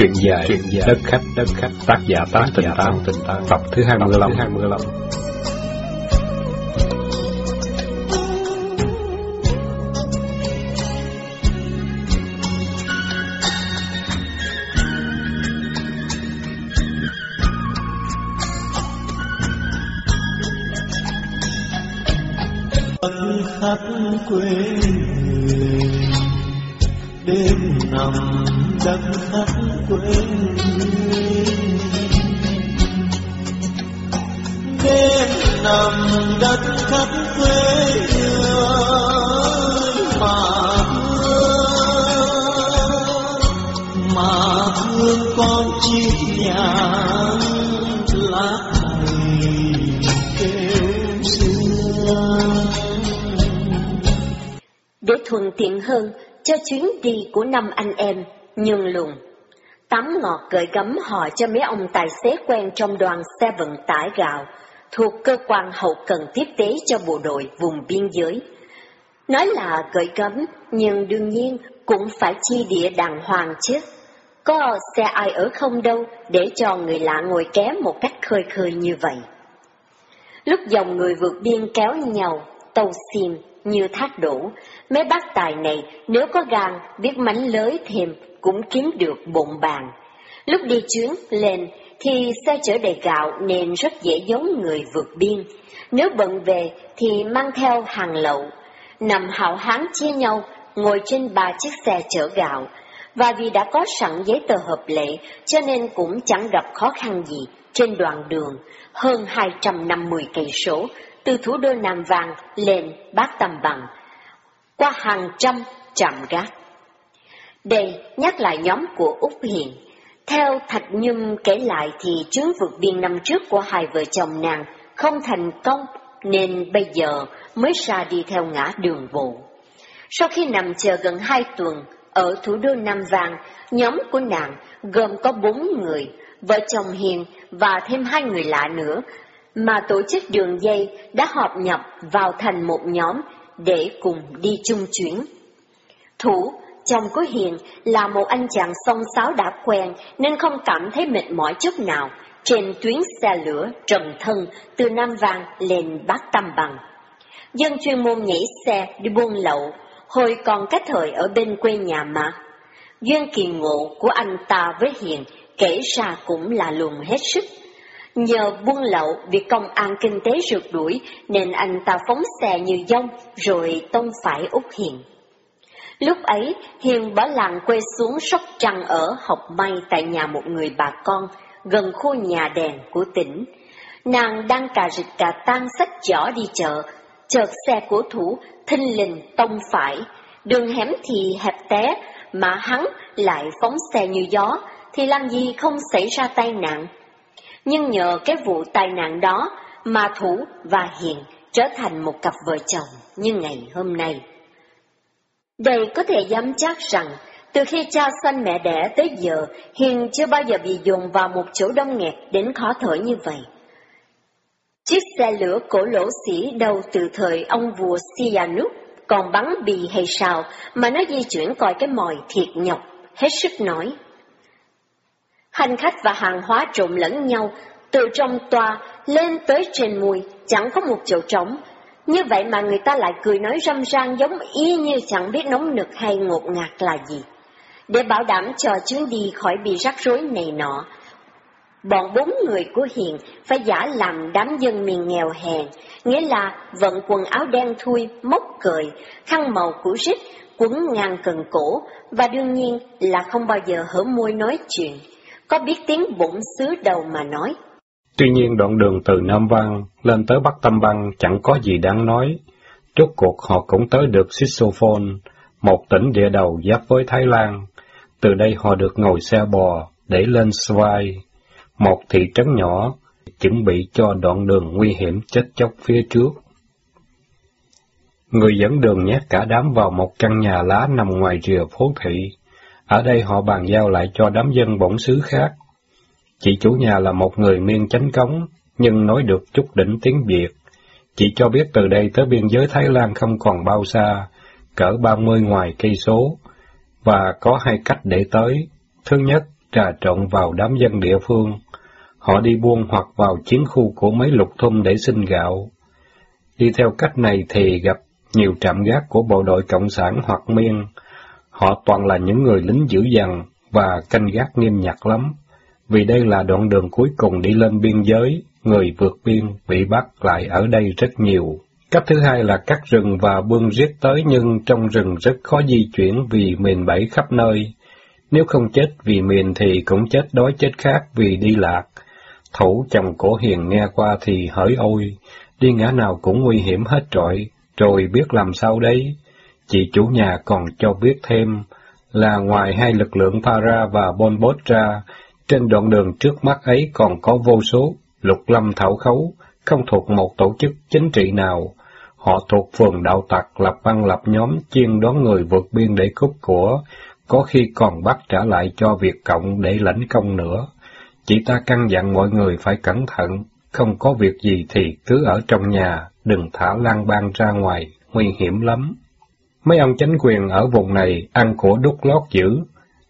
Chuyện dài, chuyện dài. đất khách, đất khách, tác giả tác tình tao, tình tao, tập thứ 25, 25. khắp quê thuận tiện hơn cho chuyến đi của năm anh em nhưng lùng. Tắm ngọt gợi gắm họ cho mấy ông tài xế quen trong đoàn xe vận tải gạo thuộc cơ quan hậu cần tiếp tế cho bộ đội vùng biên giới. Nói là gợi gắm, nhưng đương nhiên cũng phải chi địa đàng hoàng chứ. Có xe ai ở không đâu để cho người lạ ngồi ké một cách khơi khơi như vậy. Lúc dòng người vượt biên kéo nhau, tàu xiêm như thác đổ, mấy bác tài này nếu có gan biết mánh lới thêm cũng kiếm được bộn bàn. Lúc đi chuyến lên thì xe chở đầy gạo nên rất dễ giống người vượt biên. Nếu bận về thì mang theo hàng lậu. Nằm hạo hán chia nhau, ngồi trên ba chiếc xe chở gạo. Và vì đã có sẵn giấy tờ hợp lệ cho nên cũng chẳng gặp khó khăn gì trên đoạn đường hơn 250 cây số từ thủ đô Nam Vàng lên Bát Tầm Bằng, qua hàng trăm trạm gác. Đây nhắc lại nhóm của Úc Hiền. Theo Thạch Nhâm kể lại thì chuyến vượt biên năm trước của hai vợ chồng nàng không thành công nên bây giờ mới ra đi theo ngã đường bộ. Sau khi nằm chờ gần hai tuần ở thủ đô Nam Vàng, nhóm của nàng gồm có bốn người, vợ chồng Hiền và thêm hai người lạ nữa, mà tổ chức đường dây đã họp nhập vào thành một nhóm để cùng đi chung chuyến. Thủ, chồng của Hiền là một anh chàng song sáo đã quen nên không cảm thấy mệt mỏi chút nào trên tuyến xe lửa trần thân từ Nam Vàng lên Bắc Tam Bằng. Dân chuyên môn nhảy xe đi buôn lậu, hồi còn cách thời ở bên quê nhà mà. Duyên kỳ ngộ của anh ta với Hiền kể ra cũng là luồng hết sức. Nhờ buôn lậu việc công an kinh tế rượt đuổi nên anh ta phóng xe như dông rồi tông phải Úc Hiền. Lúc ấy, Hiền bỏ làng quê xuống Sóc Trăng ở học may tại nhà một người bà con, gần khu nhà đèn của tỉnh. Nàng đang cà rịch cà tan sách giỏ đi chợ, chợt xe của thủ thinh lình tông phải, đường hẻm thì hẹp té, mà hắn lại phóng xe như gió, thì làm gì không xảy ra tai nạn. Nhưng nhờ cái vụ tai nạn đó mà Thủ và Hiền trở thành một cặp vợ chồng như ngày hôm nay. Đây có thể dám chắc rằng, từ khi cha sanh mẹ đẻ tới giờ, Hiền chưa bao giờ bị dồn vào một chỗ đông nghẹt đến khó thở như vậy. Chiếc xe lửa cổ lỗ sĩ đầu từ thời ông vua Sihanouk còn bắn bì hay sao mà nó di chuyển coi cái mòi thiệt nhọc, hết sức nói. Hành khách và hàng hóa trộn lẫn nhau, từ trong toa lên tới trên mùi, chẳng có một chỗ trống. Như vậy mà người ta lại cười nói râm ran giống y như chẳng biết nóng nực hay ngột ngạt là gì. Để bảo đảm cho chuyến đi khỏi bị rắc rối này nọ, bọn bốn người của Hiền phải giả làm đám dân miền nghèo hèn, nghĩa là vận quần áo đen thui, móc cười, khăn màu cũ rít, quấn ngang cần cổ, và đương nhiên là không bao giờ hở môi nói chuyện có biết tiếng bụng xứ đầu mà nói. Tuy nhiên đoạn đường từ Nam Văn lên tới Bắc Tâm Băng chẳng có gì đáng nói. Rốt cuộc họ cũng tới được Sisophone, một tỉnh địa đầu giáp với Thái Lan. Từ đây họ được ngồi xe bò để lên Svai, một thị trấn nhỏ, chuẩn bị cho đoạn đường nguy hiểm chết chóc phía trước. Người dẫn đường nhét cả đám vào một căn nhà lá nằm ngoài rìa phố thị. Ở đây họ bàn giao lại cho đám dân bổn xứ khác. Chị chủ nhà là một người miên chánh cống, nhưng nói được chút đỉnh tiếng Việt. Chị cho biết từ đây tới biên giới Thái Lan không còn bao xa, cỡ ba mươi ngoài cây số, và có hai cách để tới. Thứ nhất trà trộn vào đám dân địa phương. Họ đi buôn hoặc vào chiến khu của mấy lục thôn để xin gạo. Đi theo cách này thì gặp nhiều trạm gác của bộ đội Cộng sản hoặc miên. Họ toàn là những người lính dữ dằn và canh gác nghiêm ngặt lắm. Vì đây là đoạn đường cuối cùng đi lên biên giới, người vượt biên bị bắt lại ở đây rất nhiều. Cách thứ hai là cắt rừng và bươn giết tới nhưng trong rừng rất khó di chuyển vì mìn bẫy khắp nơi. Nếu không chết vì mìn thì cũng chết đói chết khác vì đi lạc. Thủ chồng cổ hiền nghe qua thì hỡi ôi, đi ngã nào cũng nguy hiểm hết trọi, rồi biết làm sao đấy. Chị chủ nhà còn cho biết thêm là ngoài hai lực lượng Para và Bonbot ra, trên đoạn đường trước mắt ấy còn có vô số lục lâm thảo khấu, không thuộc một tổ chức chính trị nào. Họ thuộc phường đạo tặc lập băng lập nhóm chuyên đón người vượt biên để cướp của, có khi còn bắt trả lại cho Việt Cộng để lãnh công nữa. Chị ta căn dặn mọi người phải cẩn thận, không có việc gì thì cứ ở trong nhà, đừng thả lan ban ra ngoài, nguy hiểm lắm. Mấy ông chính quyền ở vùng này ăn của đúc lót dữ,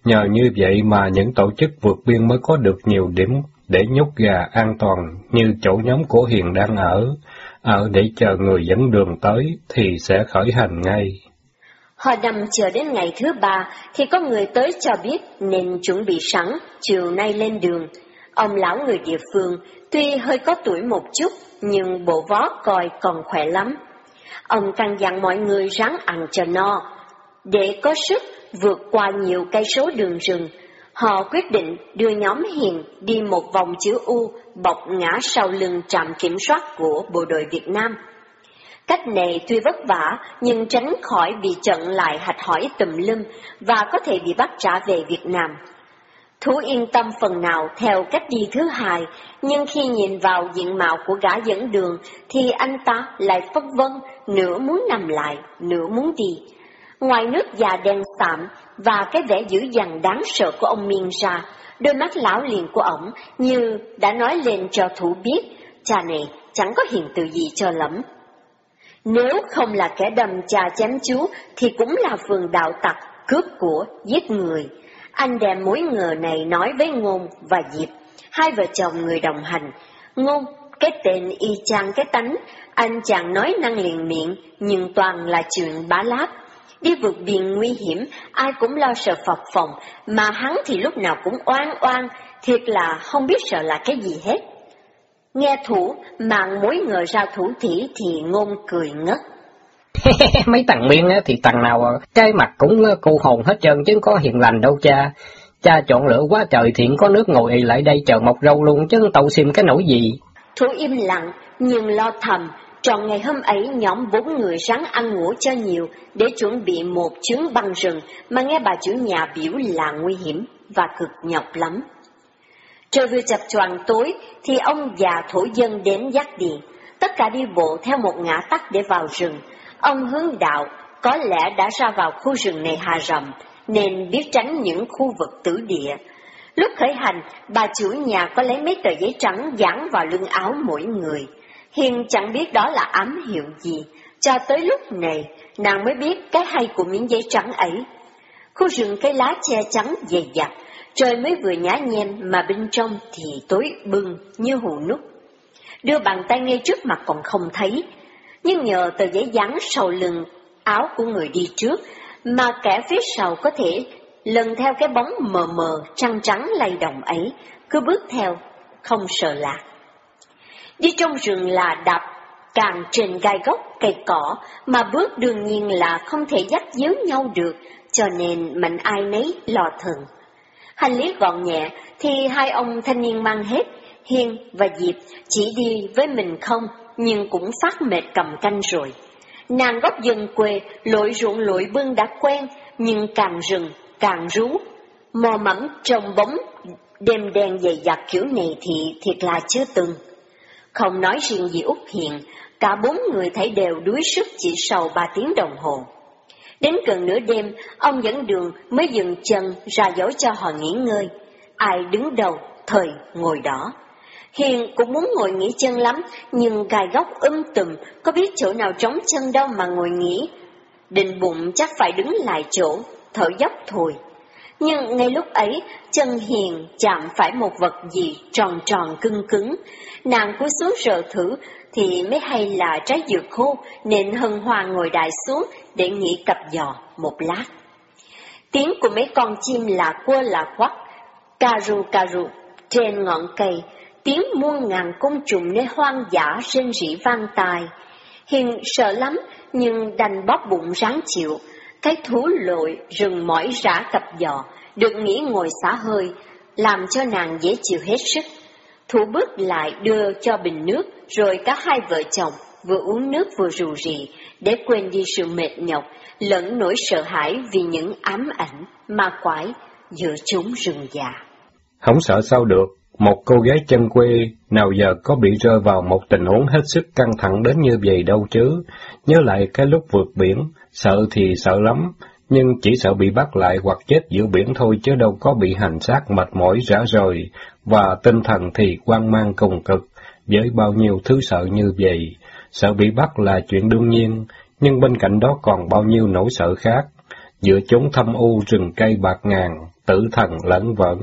nhờ như vậy mà những tổ chức vượt biên mới có được nhiều điểm để nhốt gà an toàn như chỗ nhóm của Hiền đang ở, ở để chờ người dẫn đường tới thì sẽ khởi hành ngay. Họ nằm chờ đến ngày thứ ba thì có người tới cho biết nên chuẩn bị sẵn, chiều nay lên đường. Ông lão người địa phương tuy hơi có tuổi một chút nhưng bộ vó coi còn khỏe lắm. Ông căn dặn mọi người ráng ăn cho no, để có sức vượt qua nhiều cây số đường rừng. Họ quyết định đưa nhóm Hiền đi một vòng chữ U bọc ngã sau lưng trạm kiểm soát của bộ đội Việt Nam. Cách này tuy vất vả, nhưng tránh khỏi bị trận lại hạch hỏi tùm lum và có thể bị bắt trả về Việt Nam. Thú yên tâm phần nào theo cách đi thứ hai, nhưng khi nhìn vào diện mạo của gã dẫn đường, thì anh ta lại phất vân, nửa muốn nằm lại, nửa muốn đi. Ngoài nước già đen sạm và cái vẻ dữ dằn đáng sợ của ông Miên ra, đôi mắt lão liền của ổng như đã nói lên cho thủ biết, cha này chẳng có hiện từ gì cho lắm. Nếu không là kẻ đầm trà chém chú, thì cũng là phường đạo tặc, cướp của, giết người. Anh đem mối ngờ này nói với Ngôn và Diệp, hai vợ chồng người đồng hành. Ngôn, cái tên y chang cái tánh, anh chàng nói năng liền miệng, nhưng toàn là chuyện bá láp. Đi vượt biển nguy hiểm, ai cũng lo sợ phập phòng, mà hắn thì lúc nào cũng oan oan, thiệt là không biết sợ là cái gì hết. Nghe thủ, mạng mối ngờ ra thủ thỉ thì ngôn cười ngất. Mấy thằng miên thì thằng nào à, cái mặt cũng cụ hồn hết trơn chứ có hiền lành đâu cha. Cha chọn lựa quá trời thiện có nước ngồi lại đây chờ mọc râu luôn chứ tàu xiêm cái nỗi gì. Thủ im lặng, nhưng lo thầm, tròn ngày hôm ấy nhóm bốn người ráng ăn ngủ cho nhiều để chuẩn bị một chuyến băng rừng mà nghe bà chủ nhà biểu là nguy hiểm và cực nhọc lắm. Trời vừa chập choàng tối thì ông già thổ dân đến dắt điện, tất cả đi bộ theo một ngã tắt để vào rừng. Ông hướng đạo có lẽ đã ra vào khu rừng này hà rầm, nên biết tránh những khu vực tử địa. Lúc khởi hành, bà chủ nhà có lấy mấy tờ giấy trắng dán vào lưng áo mỗi người. Hiền chẳng biết đó là ám hiệu gì, cho tới lúc này, nàng mới biết cái hay của miếng giấy trắng ấy. Khu rừng cây lá che trắng dày dặt, trời mới vừa nhá nhem mà bên trong thì tối bừng như hồ nút. Đưa bàn tay ngay trước mặt còn không thấy, nhưng nhờ tờ giấy dán sau lưng áo của người đi trước mà kẻ phía sau có thể lần theo cái bóng mờ mờ trăng trắng lay động ấy, cứ bước theo, không sợ lạc. Đi trong rừng là đạp càng trên gai gốc cây cỏ, mà bước đương nhiên là không thể dắt díu nhau được, cho nên mạnh ai nấy lo thường. Hành lý gọn nhẹ thì hai ông thanh niên mang hết, Hiên và Diệp chỉ đi với mình không, nhưng cũng phát mệt cầm canh rồi. Nàng gốc dân quê, lội ruộng lội bưng đã quen, nhưng càng rừng, càng rú. Mò mẫm trong bóng, đêm đen dày đặc kiểu này thì thiệt là chưa từng. Không nói riêng gì Úc Hiền, cả bốn người thấy đều đuối sức chỉ sau ba tiếng đồng hồ. Đến gần nửa đêm, ông dẫn đường mới dừng chân ra dấu cho họ nghỉ ngơi. Ai đứng đầu, thời ngồi đó. Hiền cũng muốn ngồi nghỉ chân lắm, nhưng gai góc um tùm, có biết chỗ nào trống chân đâu mà ngồi nghỉ. Định bụng chắc phải đứng lại chỗ, thở dốc thùi. Nhưng ngay lúc ấy, chân hiền chạm phải một vật gì tròn tròn cưng cứng. Nàng cúi xuống sờ thử, thì mới hay là trái dừa khô, nên hân hoan ngồi đại xuống để nghỉ cặp giò một lát. Tiếng của mấy con chim là cua là quắc, cà ru cà ru trên ngọn cây, tiếng muôn ngàn côn trùng nơi hoang dã rên rỉ vang tài. Hiền sợ lắm, nhưng đành bóp bụng ráng chịu. Cái thú lội rừng mỏi rã cặp giò, được nghỉ ngồi xả hơi, làm cho nàng dễ chịu hết sức. Thủ bước lại đưa cho bình nước, rồi cả hai vợ chồng vừa uống nước vừa rù rì, để quên đi sự mệt nhọc, lẫn nỗi sợ hãi vì những ám ảnh, ma quái giữa chúng rừng già. Không sợ sao được, một cô gái chân quê nào giờ có bị rơi vào một tình huống hết sức căng thẳng đến như vậy đâu chứ. Nhớ lại cái lúc vượt biển, sợ thì sợ lắm, nhưng chỉ sợ bị bắt lại hoặc chết giữa biển thôi chứ đâu có bị hành xác mệt mỏi rã rời, và tinh thần thì quan mang cùng cực, với bao nhiêu thứ sợ như vậy. Sợ bị bắt là chuyện đương nhiên, nhưng bên cạnh đó còn bao nhiêu nỗi sợ khác. Giữa chốn thâm u rừng cây bạc ngàn, tử thần lẫn vẫn,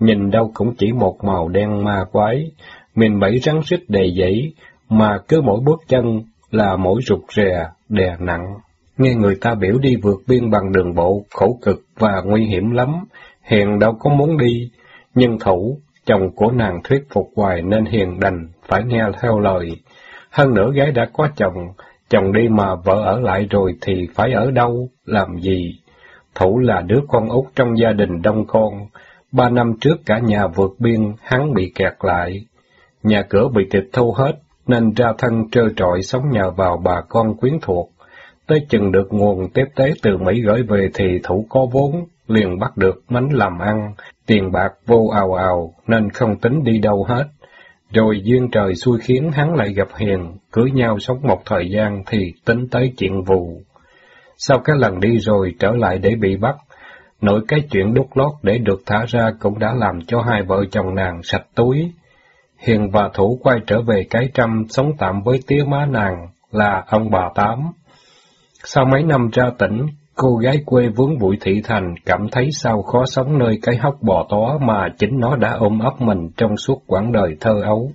nhìn đâu cũng chỉ một màu đen ma quái, mình bẫy rắn xích đầy dẫy, mà cứ mỗi bước chân là mỗi rụt rè, đè nặng. Nghe người ta biểu đi vượt biên bằng đường bộ, khổ cực và nguy hiểm lắm, Hiền đâu có muốn đi, nhưng thủ, chồng của nàng thuyết phục hoài nên Hiền đành phải nghe theo lời. Hơn nữa gái đã có chồng, chồng đi mà vợ ở lại rồi thì phải ở đâu, làm gì? Thủ là đứa con út trong gia đình đông con, ba năm trước cả nhà vượt biên, hắn bị kẹt lại. Nhà cửa bị tịch thu hết, nên ra thân trơ trọi sống nhờ vào bà con quyến thuộc. Tới chừng được nguồn tiếp tế từ Mỹ gửi về thì thủ có vốn, liền bắt được mánh làm ăn, tiền bạc vô ào ào, nên không tính đi đâu hết. Rồi duyên trời xui khiến hắn lại gặp Hiền, cưới nhau sống một thời gian thì tính tới chuyện vụ. Sau cái lần đi rồi trở lại để bị bắt, nội cái chuyện đút lót để được thả ra cũng đã làm cho hai vợ chồng nàng sạch túi. Hiền và Thủ quay trở về cái trăm sống tạm với tía má nàng là ông bà Tám. Sau mấy năm ra tỉnh, cô gái quê vướng bụi thị thành cảm thấy sao khó sống nơi cái hốc bò tó mà chính nó đã ôm ấp mình trong suốt quãng đời thơ ấu.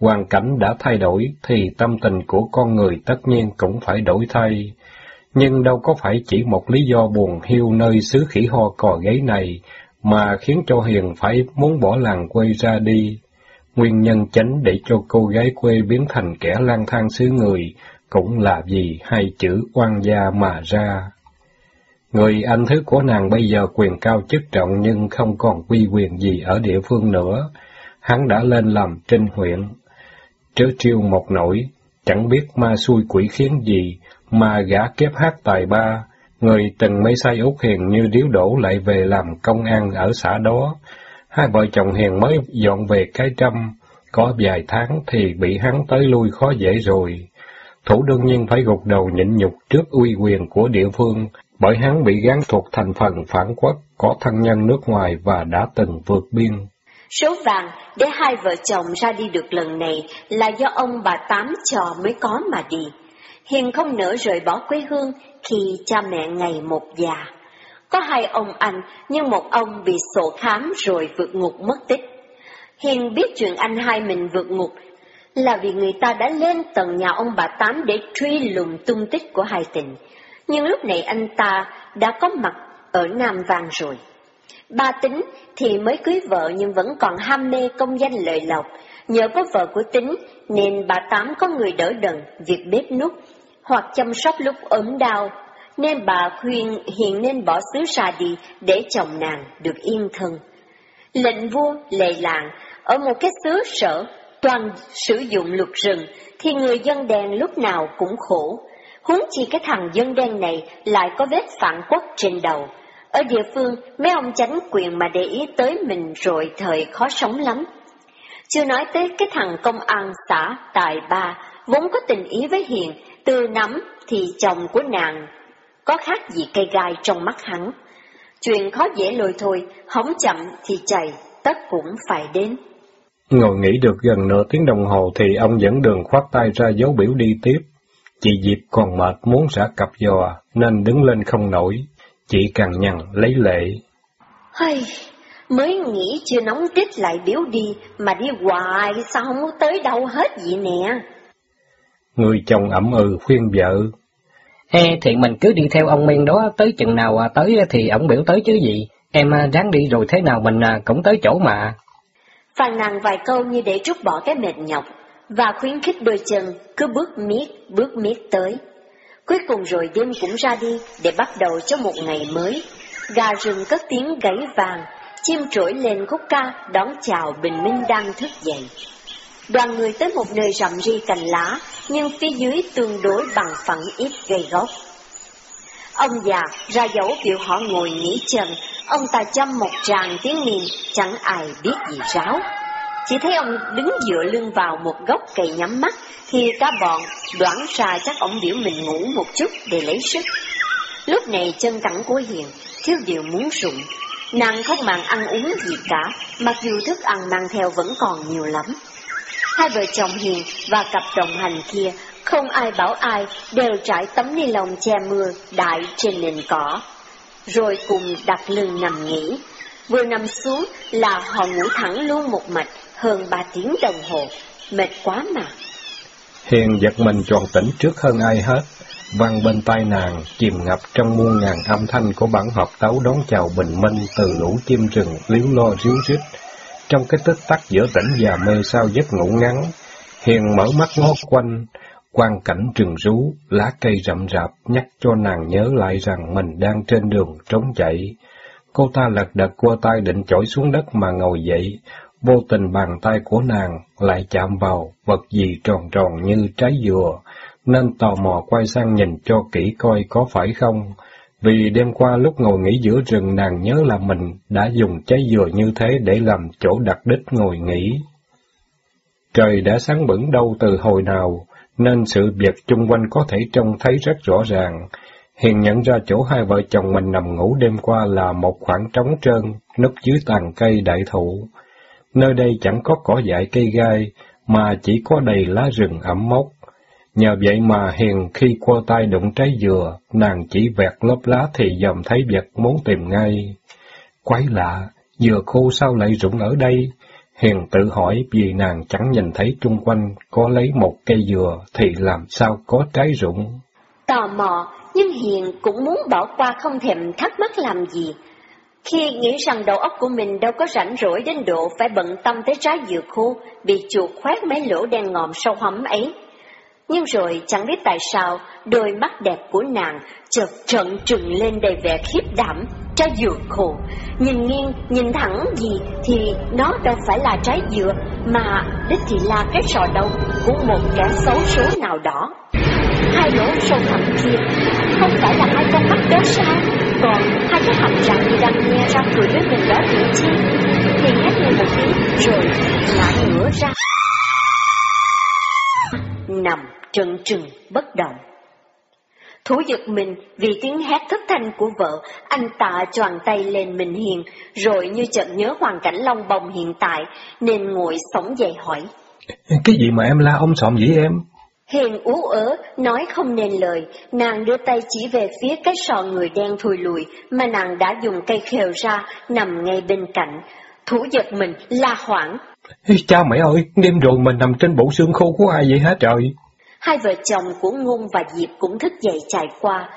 Hoàn cảnh đã thay đổi thì tâm tình của con người tất nhiên cũng phải đổi thay. Nhưng đâu có phải chỉ một lý do buồn hiu nơi xứ khỉ ho cò gáy này mà khiến cho Hiền phải muốn bỏ làng quê ra đi. Nguyên nhân chính để cho cô gái quê biến thành kẻ lang thang xứ người cũng là vì hai chữ oan gia mà ra. Người anh thứ của nàng bây giờ quyền cao chức trọng nhưng không còn quy quyền gì ở địa phương nữa. Hắn đã lên làm trinh huyện. Trớ triêu một nỗi, chẳng biết ma xui quỷ khiến gì, mà gã kép hát tài ba, người từng mấy say út hiền như điếu đổ lại về làm công an ở xã đó. Hai vợ chồng hiền mới dọn về cái trăm, có vài tháng thì bị hắn tới lui khó dễ rồi. Thủ đương nhiên phải gục đầu nhịn nhục trước uy quyền của địa phương, bởi hắn bị gán thuộc thành phần phản quốc, có thân nhân nước ngoài và đã từng vượt biên. Số vàng để hai vợ chồng ra đi được lần này là do ông bà Tám trò mới có mà đi. Hiền không nỡ rời bỏ quê hương khi cha mẹ ngày một già. Có hai ông anh, nhưng một ông bị sổ khám rồi vượt ngục mất tích. Hiền biết chuyện anh hai mình vượt ngục là vì người ta đã lên tầng nhà ông bà Tám để truy lùng tung tích của hai tình. Nhưng lúc này anh ta đã có mặt ở Nam Vang rồi. Ba tính thì mới cưới vợ nhưng vẫn còn ham mê công danh lợi lộc. Nhờ có vợ của tính nên bà Tám có người đỡ đần việc bếp nút hoặc chăm sóc lúc ốm đau. Nên bà khuyên hiện nên bỏ xứ xa đi để chồng nàng được yên thân. Lệnh vua lệ làng, ở một cái xứ sở toàn sử dụng luật rừng thì người dân đen lúc nào cũng khổ. Huống chi cái thằng dân đen này lại có vết phản quốc trên đầu. Ở địa phương, mấy ông chánh quyền mà để ý tới mình rồi thời khó sống lắm. Chưa nói tới cái thằng công an xã Tài Ba, vốn có tình ý với Hiền, từ nắm thì chồng của nàng có khác gì cây gai trong mắt hắn. Chuyện khó dễ lôi thôi, hóng chậm thì chảy, tất cũng phải đến. Ngồi nghỉ được gần nửa tiếng đồng hồ thì ông dẫn đường khoát tay ra dấu biểu đi tiếp. Chị Diệp còn mệt muốn xả cặp giò, nên đứng lên không nổi. Chị càng nhằn lấy lệ. Hơi, mới nghĩ chưa nóng tít lại biếu đi, mà đi hoài sao không tới đâu hết vậy nè. Người chồng ẩm ừ khuyên vợ. Ê, thì mình cứ đi theo ông men đó, tới chừng nào à, tới thì ông biểu tới chứ gì. Em à, ráng đi rồi thế nào mình à, cũng tới chỗ mà. Phàn nàn vài câu như để trút bỏ cái mệt nhọc, và khuyến khích đôi chân cứ bước miết, bước miết tới. Cuối cùng rồi đêm cũng ra đi để bắt đầu cho một ngày mới. Gà rừng cất tiếng gáy vàng, chim trỗi lên khúc ca đón chào bình minh đang thức dậy. Đoàn người tới một nơi rậm ri cành lá, nhưng phía dưới tương đối bằng phẳng ít gây gốc. Ông già ra dấu kiểu họ ngồi nghỉ chân, ông ta chăm một tràng tiếng miền, chẳng ai biết gì ráo. Chỉ thấy ông đứng dựa lưng vào một gốc cây nhắm mắt, thì cả bọn đoán ra chắc ông biểu mình ngủ một chút để lấy sức. Lúc này chân cẳng của Hiền thiếu điều muốn rụng, nàng không màng ăn uống gì cả, mặc dù thức ăn mang theo vẫn còn nhiều lắm. Hai vợ chồng Hiền và cặp đồng hành kia, không ai bảo ai, đều trải tấm ni lông che mưa đại trên nền cỏ, rồi cùng đặt lưng nằm nghỉ. Vừa nằm xuống là họ ngủ thẳng luôn một mạch, hơn ba tiếng đồng hồ, mệt quá mà. Hiền giật mình tròn tỉnh trước hơn ai hết, vang bên tai nàng, chìm ngập trong muôn ngàn âm thanh của bản hợp tấu đón chào bình minh từ lũ chim rừng líu lo ríu rít. Trong cái tích tắc giữa tỉnh và mê sao giấc ngủ ngắn, Hiền mở mắt ngó quanh, quang cảnh rừng rú, lá cây rậm rạp nhắc cho nàng nhớ lại rằng mình đang trên đường trống chạy. Cô ta lật đật qua tay định chổi xuống đất mà ngồi dậy, vô tình bàn tay của nàng lại chạm vào vật gì tròn tròn như trái dừa, nên tò mò quay sang nhìn cho kỹ coi có phải không. Vì đêm qua lúc ngồi nghỉ giữa rừng nàng nhớ là mình đã dùng trái dừa như thế để làm chỗ đặt đích ngồi nghỉ. Trời đã sáng bẩn đâu từ hồi nào, nên sự việc chung quanh có thể trông thấy rất rõ ràng. Hiền nhận ra chỗ hai vợ chồng mình nằm ngủ đêm qua là một khoảng trống trơn, núp dưới tàn cây đại thụ. Nơi đây chẳng có cỏ dại cây gai, mà chỉ có đầy lá rừng ẩm mốc. Nhờ vậy mà Hiền khi qua tay đụng trái dừa, nàng chỉ vẹt lớp lá thì dòm thấy vật muốn tìm ngay. Quái lạ, dừa khô sao lại rụng ở đây? Hiền tự hỏi vì nàng chẳng nhìn thấy chung quanh có lấy một cây dừa thì làm sao có trái rụng. Tò mò, nhưng Hiền cũng muốn bỏ qua không thèm thắc mắc làm gì. Khi nghĩ rằng đầu óc của mình đâu có rảnh rỗi đến độ phải bận tâm tới trái dừa khô, bị chuột khoét mấy lỗ đen ngòm sâu hấm ấy. Nhưng rồi chẳng biết tại sao, đôi mắt đẹp của nàng chợt trợn trừng lên đầy vẻ khiếp đảm, trái dừa khô. Nhìn nghiêng, nhìn thẳng gì thì nó đâu phải là trái dừa, mà đích thì là cái sò đầu của một kẻ xấu số nào đó. Hai lỗ sâu thẳm kia, không phải là hai con mắt đó sao? Còn hai cái hàm răng như đang nghe ra cười với mình đó thì chi? Thì hét lên một tiếng rồi ngã ngửa ra. Nằm trần trừng bất động. Thú giật mình vì tiếng hét thất thanh của vợ, anh tạ choàng tay lên mình hiền, rồi như chợt nhớ hoàn cảnh long bồng hiện tại, nên ngồi sống dậy hỏi. Cái gì mà em la ông sòm vậy em? Hiền ú ớ, nói không nên lời, nàng đưa tay chỉ về phía cái sọ người đen thùi lùi, mà nàng đã dùng cây khều ra, nằm ngay bên cạnh. Thủ giật mình, la hoảng. Cha mẹ ơi, đêm rồi mình nằm trên bộ xương khô của ai vậy hả trời? Hai vợ chồng của Ngôn và Diệp cũng thức dậy chạy qua.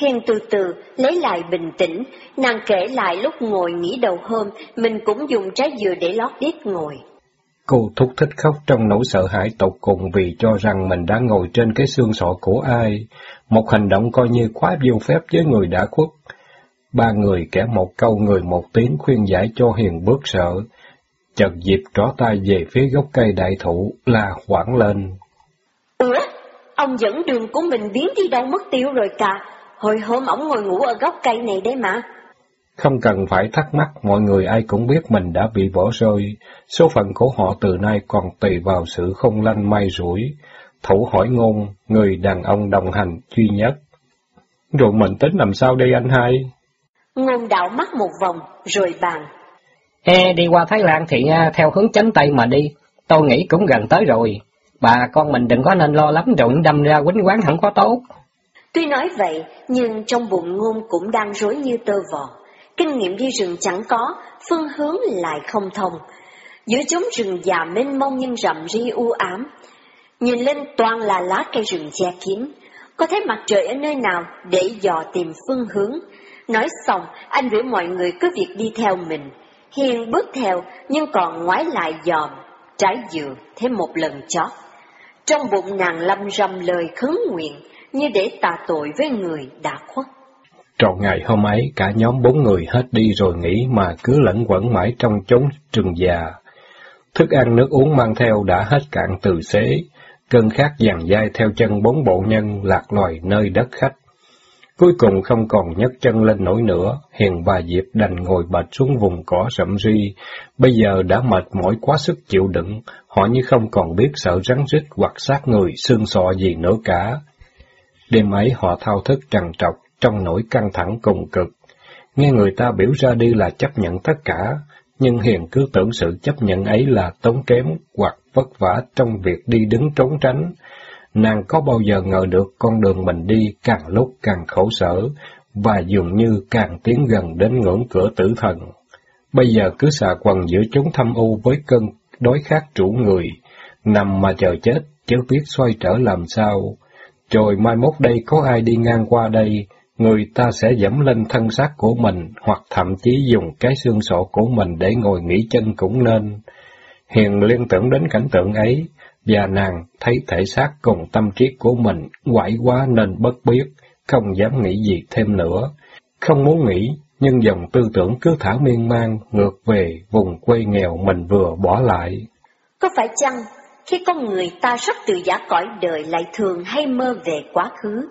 Hiền từ từ lấy lại bình tĩnh, nàng kể lại lúc ngồi nghỉ đầu hôm, mình cũng dùng trái dừa để lót đít ngồi. Cô thúc thích khóc trong nỗi sợ hãi tột cùng vì cho rằng mình đã ngồi trên cái xương sọ của ai, một hành động coi như quá vô phép với người đã khuất. Ba người kẻ một câu người một tiếng khuyên giải cho Hiền bước sợ. Chợt dịp trỏ tay về phía gốc cây đại thụ, là hoảng lên. Ủa, ông dẫn đường của mình biến đi đâu mất tiêu rồi cả, hồi hôm ổng ngồi ngủ ở gốc cây này đấy mà. Không cần phải thắc mắc, mọi người ai cũng biết mình đã bị bỏ rơi. Số phận của họ từ nay còn tùy vào sự không lanh may rủi. Thủ hỏi ngôn, người đàn ông đồng hành duy nhất. Rồi mình tính làm sao đây anh hai? Ngôn đảo mắt một vòng, rồi bàn. Ê, đi qua Thái Lan thì theo hướng chánh Tây mà đi, tôi nghĩ cũng gần tới rồi. Bà con mình đừng có nên lo lắm rồi đâm ra quýnh quán không có tốt. Tuy nói vậy, nhưng trong bụng ngôn cũng đang rối như tơ vò kinh nghiệm đi rừng chẳng có, phương hướng lại không thông. Giữa chốn rừng già mênh mông nhưng rậm ri u ám, nhìn lên toàn là lá cây rừng che kín, có thấy mặt trời ở nơi nào để dò tìm phương hướng. Nói xong, anh rủ mọi người cứ việc đi theo mình. Hiền bước theo, nhưng còn ngoái lại dòm, trái dừa thêm một lần chót. Trong bụng nàng lâm râm lời khấn nguyện, như để tạ tội với người đã khuất. Trọn ngày hôm ấy, cả nhóm bốn người hết đi rồi nghỉ mà cứ lẫn quẩn mãi trong chốn rừng già. Thức ăn nước uống mang theo đã hết cạn từ xế, cơn khát dàn dai theo chân bốn bộ nhân lạc loài nơi đất khách. Cuối cùng không còn nhấc chân lên nổi nữa, Hiền bà Diệp đành ngồi bệt xuống vùng cỏ rậm ri. Bây giờ đã mệt mỏi quá sức chịu đựng, họ như không còn biết sợ rắn rít hoặc sát người, xương sọ gì nữa cả. Đêm ấy họ thao thức trằn trọc, trong nỗi căng thẳng cùng cực. Nghe người ta biểu ra đi là chấp nhận tất cả, nhưng Hiền cứ tưởng sự chấp nhận ấy là tốn kém hoặc vất vả trong việc đi đứng trốn tránh. Nàng có bao giờ ngờ được con đường mình đi càng lúc càng khổ sở, và dường như càng tiến gần đến ngưỡng cửa tử thần. Bây giờ cứ xà quần giữa chúng thâm u với cơn đói khát chủ người, nằm mà chờ chết, chứ biết xoay trở làm sao. Rồi mai mốt đây có ai đi ngang qua đây, người ta sẽ dẫm lên thân xác của mình, hoặc thậm chí dùng cái xương sọ của mình để ngồi nghỉ chân cũng nên. Hiền liên tưởng đến cảnh tượng ấy, và nàng thấy thể xác cùng tâm trí của mình quải quá nên bất biết, không dám nghĩ gì thêm nữa. Không muốn nghĩ, nhưng dòng tư tưởng cứ thả miên man ngược về vùng quê nghèo mình vừa bỏ lại. Có phải chăng, khi con người ta rất từ giả cõi đời lại thường hay mơ về quá khứ,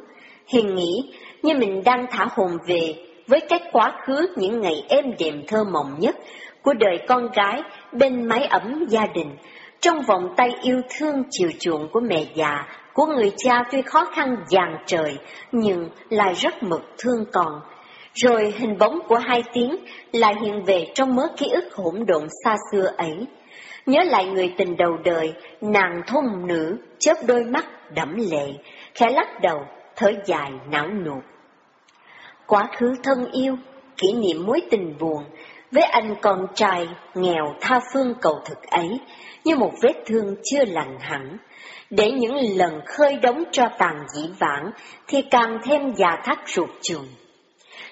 Hiền nghĩ như mình đang thả hồn về với cái quá khứ những ngày êm đềm thơ mộng nhất của đời con gái bên mái ấm gia đình, trong vòng tay yêu thương chiều chuộng của mẹ già, của người cha tuy khó khăn dàn trời, nhưng lại rất mực thương còn Rồi hình bóng của hai tiếng lại hiện về trong mớ ký ức hỗn độn xa xưa ấy. Nhớ lại người tình đầu đời, nàng thôn nữ, chớp đôi mắt đẫm lệ, khẽ lắc đầu, thở dài não nuột. Quá khứ thân yêu, kỷ niệm mối tình buồn, với anh con trai nghèo tha phương cầu thực ấy, như một vết thương chưa lành hẳn. Để những lần khơi đóng cho tàn dĩ vãng, thì càng thêm già thắt ruột chuồng.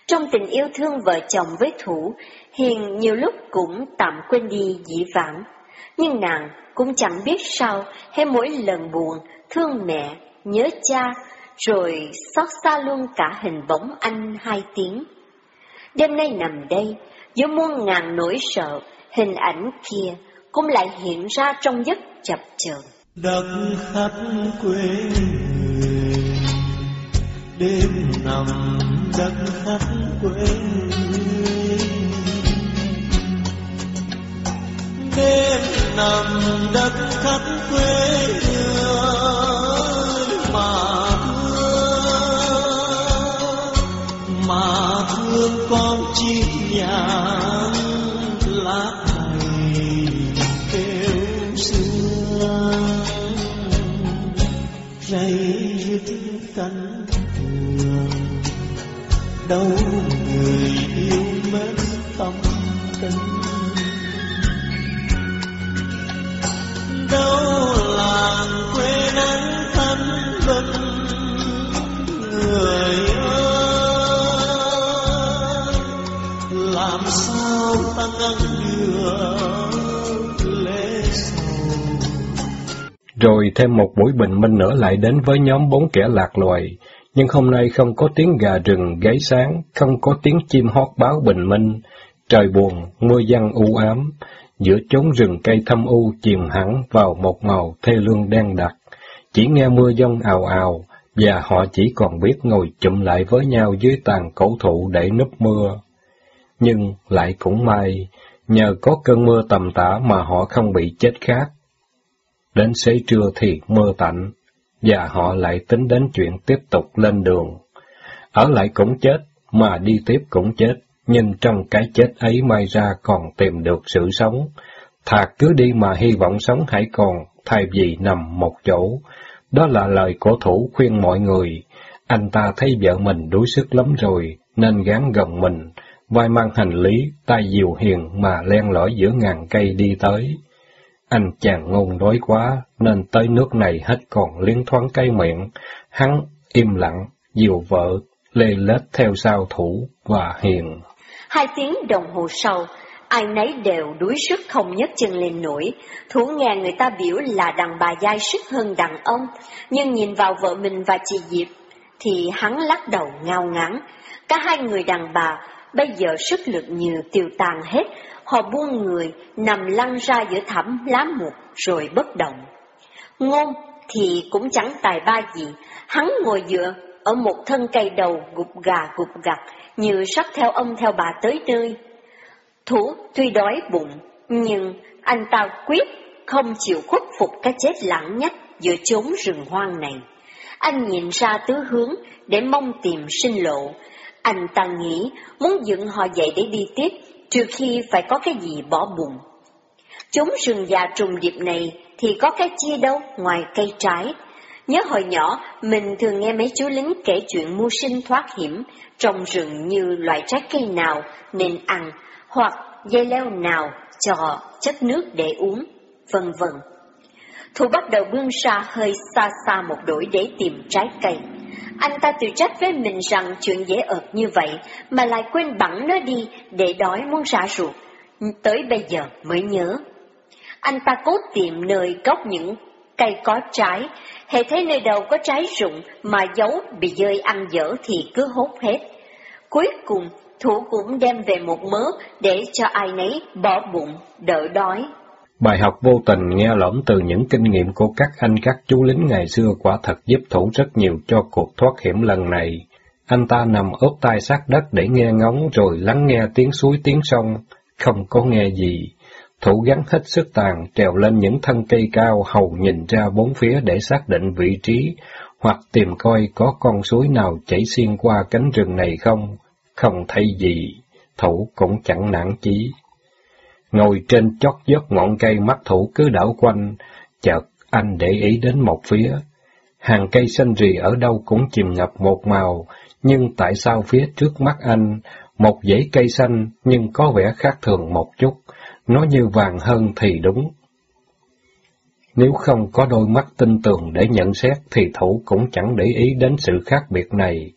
Trong tình yêu thương vợ chồng với Thủ, Hiền nhiều lúc cũng tạm quên đi dĩ vãng. Nhưng nàng cũng chẳng biết sao, hay mỗi lần buồn, thương mẹ, nhớ cha, rồi xót xa luôn cả hình bóng anh hai tiếng. Đêm nay nằm đây, giữa muôn ngàn nỗi sợ, hình ảnh kia cũng lại hiện ra trong giấc chập chờn. Đất khắp quê người, đêm nằm đất khắp quê người. Đêm nằm đất khắp quê người thương con chim nhạn lá này kêu xưa. Rây rứt cánh thường đâu người yêu mến tâm tình. Đâu Rồi thêm một buổi bình minh nữa lại đến với nhóm bốn kẻ lạc loài, nhưng hôm nay không có tiếng gà rừng gáy sáng, không có tiếng chim hót báo bình minh, trời buồn, mưa giăng u ám, giữa chốn rừng cây thâm u chìm hẳn vào một màu thê lương đen đặc, chỉ nghe mưa giông ào ào, và họ chỉ còn biết ngồi chụm lại với nhau dưới tàn cổ thụ để núp mưa. Nhưng lại cũng may, nhờ có cơn mưa tầm tã mà họ không bị chết khát. Đến xế trưa thì mưa tạnh, và họ lại tính đến chuyện tiếp tục lên đường. Ở lại cũng chết, mà đi tiếp cũng chết, nhưng trong cái chết ấy may ra còn tìm được sự sống. Thà cứ đi mà hy vọng sống hãy còn, thay vì nằm một chỗ. Đó là lời cổ thủ khuyên mọi người. Anh ta thấy vợ mình đuối sức lắm rồi, nên gán gần mình, vai mang hành lý, tay diều hiền mà len lỏi giữa ngàn cây đi tới. Anh chàng ngôn đói quá, nên tới nước này hết còn liếng thoáng cái miệng, hắn im lặng, diều vợ, lê lết theo sau thủ và hiền. Hai tiếng đồng hồ sau, ai nấy đều đuối sức không nhấc chân lên nổi. Thủ nghe người ta biểu là đàn bà dai sức hơn đàn ông, nhưng nhìn vào vợ mình và chị Diệp, thì hắn lắc đầu ngao ngắn. Cả hai người đàn bà bây giờ sức lực như tiêu tan hết, họ buông người, nằm lăn ra giữa thẳm lá mục rồi bất động. Ngôn thì cũng chẳng tài ba gì, hắn ngồi dựa ở một thân cây đầu gục gà gục gặt, như sắp theo ông theo bà tới nơi. Thủ tuy đói bụng, nhưng anh ta quyết không chịu khuất phục cái chết lặng nhất giữa chốn rừng hoang này. Anh nhìn ra tứ hướng để mong tìm sinh lộ. Anh ta nghĩ muốn dựng họ dậy để đi tiếp, trừ khi phải có cái gì bỏ bụng. Chúng rừng già trùng điệp này thì có cái chi đâu ngoài cây trái. Nhớ hồi nhỏ, mình thường nghe mấy chú lính kể chuyện mưu sinh thoát hiểm trong rừng như loại trái cây nào nên ăn, hoặc dây leo nào cho chất nước để uống, vân vân. Thu bắt đầu bươn xa hơi xa xa một đổi để tìm trái cây. Anh ta tự trách với mình rằng chuyện dễ ợt như vậy mà lại quên bẵng nó đi để đói muốn xả ruột. Tới bây giờ mới nhớ. Anh ta cố tìm nơi gốc những cây có trái, hệ thấy nơi đầu có trái rụng mà giấu bị dơi ăn dở thì cứ hốt hết. Cuối cùng, thủ cũng đem về một mớ để cho ai nấy bỏ bụng, đỡ đói. Bài học vô tình nghe lỏm từ những kinh nghiệm của các anh các chú lính ngày xưa quả thật giúp thủ rất nhiều cho cuộc thoát hiểm lần này. Anh ta nằm ốp tay sát đất để nghe ngóng rồi lắng nghe tiếng suối tiếng sông, không có nghe gì. Thủ gắn hết sức tàn trèo lên những thân cây cao hầu nhìn ra bốn phía để xác định vị trí, hoặc tìm coi có con suối nào chảy xuyên qua cánh rừng này không. Không thấy gì, thủ cũng chẳng nản chí. Ngồi trên chót vót ngọn cây mắt thủ cứ đảo quanh, chợt anh để ý đến một phía. Hàng cây xanh rì ở đâu cũng chìm ngập một màu, nhưng tại sao phía trước mắt anh, một dãy cây xanh nhưng có vẻ khác thường một chút, nó như vàng hơn thì đúng. Nếu không có đôi mắt tinh tường để nhận xét thì thủ cũng chẳng để ý đến sự khác biệt này.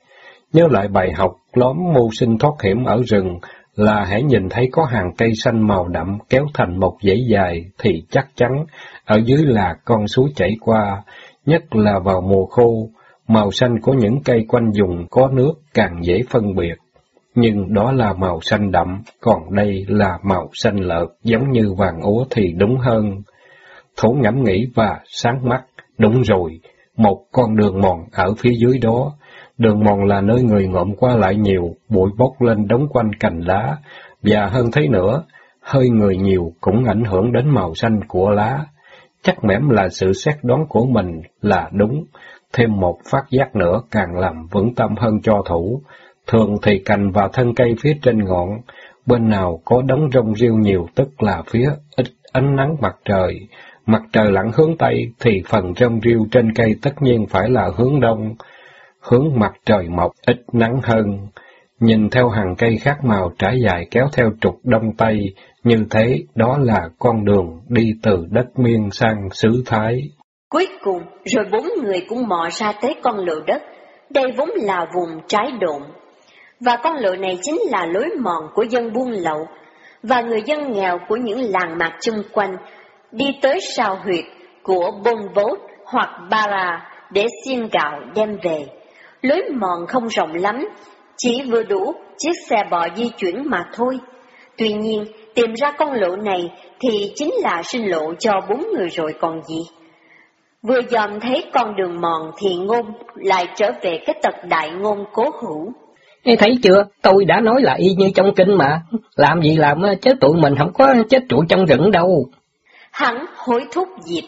Nhớ lại bài học lóm mưu sinh thoát hiểm ở rừng, là hãy nhìn thấy có hàng cây xanh màu đậm kéo thành một dãy dài thì chắc chắn ở dưới là con suối chảy qua, nhất là vào mùa khô, màu xanh của những cây quanh vùng có nước càng dễ phân biệt. Nhưng đó là màu xanh đậm, còn đây là màu xanh lợt giống như vàng úa thì đúng hơn. Thổ ngẫm nghĩ và sáng mắt, đúng rồi, một con đường mòn ở phía dưới đó, Đường mòn là nơi người ngộm qua lại nhiều, bụi bốc lên đóng quanh cành lá, và hơn thế nữa, hơi người nhiều cũng ảnh hưởng đến màu xanh của lá. Chắc mẻm là sự xét đoán của mình là đúng, thêm một phát giác nữa càng làm vững tâm hơn cho thủ. Thường thì cành và thân cây phía trên ngọn, bên nào có đống rong rêu nhiều tức là phía ít ánh nắng mặt trời. Mặt trời lặn hướng Tây thì phần rong rêu trên cây tất nhiên phải là hướng Đông hướng mặt trời mọc ít nắng hơn. Nhìn theo hàng cây khác màu trải dài kéo theo trục đông tây, như thế đó là con đường đi từ đất miên sang xứ Thái. Cuối cùng, rồi bốn người cũng mò ra tới con lộ đất. Đây vốn là vùng trái độn. Và con lộ này chính là lối mòn của dân buôn lậu và người dân nghèo của những làng mạc chung quanh, đi tới sao huyệt của Bonvot hoặc Bara để xin gạo đem về. Lối mòn không rộng lắm, chỉ vừa đủ chiếc xe bò di chuyển mà thôi. Tuy nhiên, tìm ra con lộ này thì chính là sinh lộ cho bốn người rồi còn gì. Vừa dòm thấy con đường mòn thì ngôn lại trở về cái tật đại ngôn cố hữu. Nghe thấy chưa, tôi đã nói là y như trong kinh mà, làm gì làm chứ tụi mình không có chết tụi trong rừng đâu. Hắn hối thúc Diệp.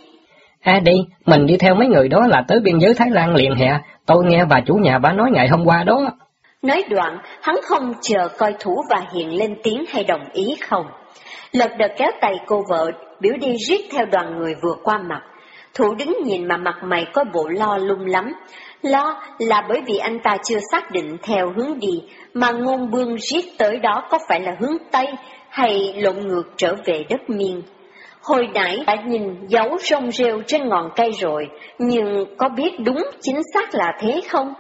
À đi, mình đi theo mấy người đó là tới biên giới Thái Lan liền hè, Tôi nghe bà chủ nhà bà nói ngày hôm qua đó. Nói đoạn, hắn không chờ coi thủ và hiện lên tiếng hay đồng ý không. Lật đật kéo tay cô vợ, biểu đi riết theo đoàn người vừa qua mặt. Thủ đứng nhìn mà mặt mày có bộ lo lung lắm. Lo là bởi vì anh ta chưa xác định theo hướng đi, mà ngôn bương riết tới đó có phải là hướng Tây hay lộn ngược trở về đất miền. Hồi nãy đã nhìn dấu rong rêu trên ngọn cây rồi, nhưng có biết đúng chính xác là thế không?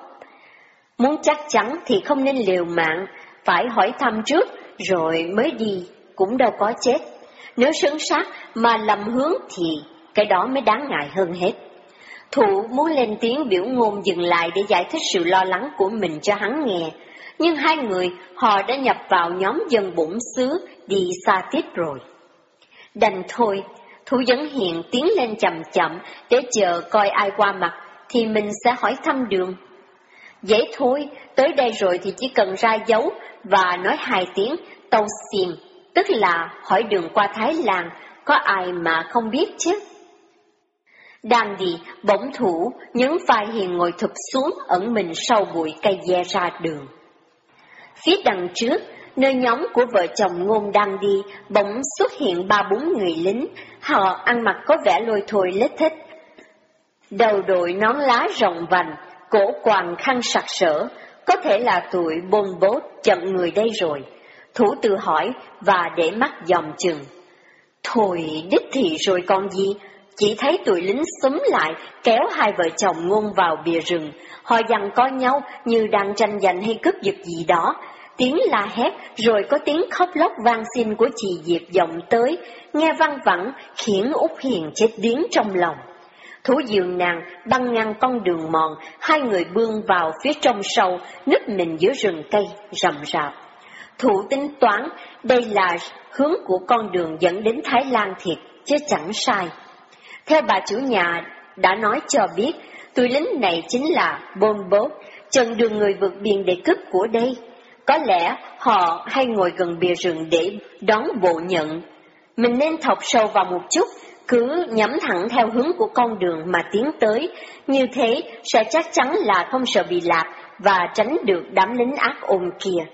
Muốn chắc chắn thì không nên liều mạng, phải hỏi thăm trước rồi mới đi, cũng đâu có chết. Nếu sướng sát mà lầm hướng thì cái đó mới đáng ngại hơn hết. Thủ muốn lên tiếng biểu ngôn dừng lại để giải thích sự lo lắng của mình cho hắn nghe, nhưng hai người họ đã nhập vào nhóm dân bổn xứ đi xa tiếp rồi. Đành thôi, thủ dẫn hiện tiến lên chậm chậm để chờ coi ai qua mặt, thì mình sẽ hỏi thăm đường. Dễ thôi, tới đây rồi thì chỉ cần ra dấu và nói hai tiếng tàu xìm, tức là hỏi đường qua Thái Lan, có ai mà không biết chứ. Đang đi, bỗng thủ, nhấn vai hiền ngồi thụp xuống, ẩn mình sau bụi cây dè ra đường. Phía đằng trước, nơi nhóm của vợ chồng ngôn đang đi, bỗng xuất hiện ba bốn người lính, họ ăn mặc có vẻ lôi thôi lết thích. Đầu đội nón lá rộng vành, cổ quàng khăn sặc sỡ, có thể là tuổi bôn bốt chậm người đây rồi. Thủ tự hỏi và để mắt dòng chừng. Thôi, đích thị rồi còn gì, chỉ thấy tụi lính xúm lại, kéo hai vợ chồng ngôn vào bìa rừng. Họ dằn co nhau như đang tranh giành hay cướp giật gì đó. Tiếng la hét, rồi có tiếng khóc lóc vang xin của chị Diệp vọng tới, nghe văng vẳng, khiến Út Hiền chết điếng trong lòng. Thủ dường nàng băng ngang con đường mòn, hai người bươn vào phía trong sâu, nấp mình giữa rừng cây, rậm rạp. Thủ tính toán, đây là hướng của con đường dẫn đến Thái Lan thiệt, chứ chẳng sai. Theo bà chủ nhà đã nói cho biết, tụi lính này chính là Bôn Bốt, chân đường người vượt biển để cướp của đây. Có lẽ họ hay ngồi gần bìa rừng để đón bộ nhận. Mình nên thọc sâu vào một chút, cứ nhắm thẳng theo hướng của con đường mà tiến tới, như thế sẽ chắc chắn là không sợ bị lạc và tránh được đám lính ác ôn kia.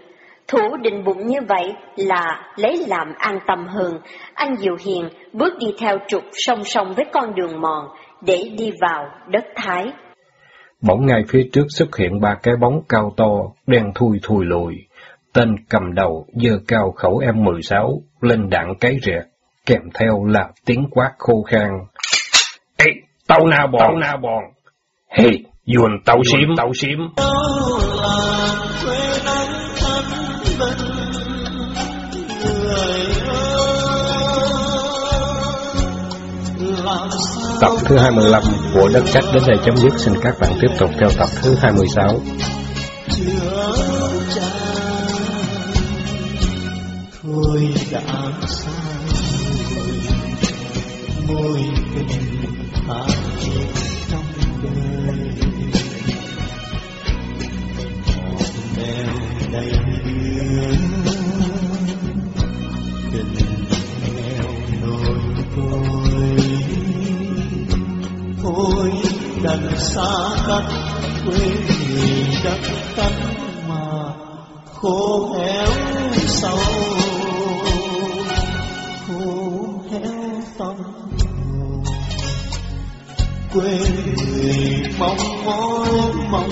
Thủ định bụng như vậy là lấy làm an tâm hơn, anh Diệu Hiền bước đi theo trục song song với con đường mòn để đi vào đất Thái. Bỗng ngay phía trước xuất hiện ba cái bóng cao to, đen thui thui lùi. Tên cầm đầu dơ cao khẩu M16 lên đạn cái rẹt, kèm theo là tiếng quát khô khan. Ê, tàu na bòn, tàu na bòn. Hey, yuan tàu xím, tàu xím. Tập thứ 25 của Đất Cách đến đây chấm dứt. Xin các bạn tiếp tục theo tập thứ 26 tôi đã xa sai môi tình hạ trong đời. Mèo đầy đưa tình nghèo nổi tôi thôi đành xa cách quê người đất cánh mà khô héo sâu quê mong mỏi mong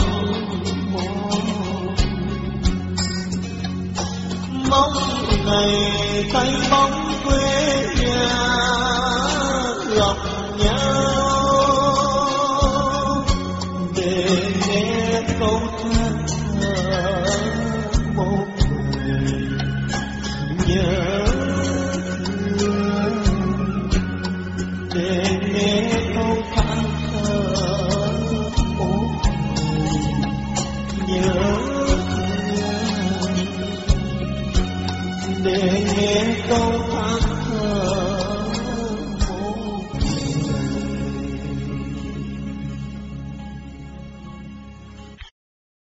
mỏi. Mong ngày tay bóng quê nhà lòng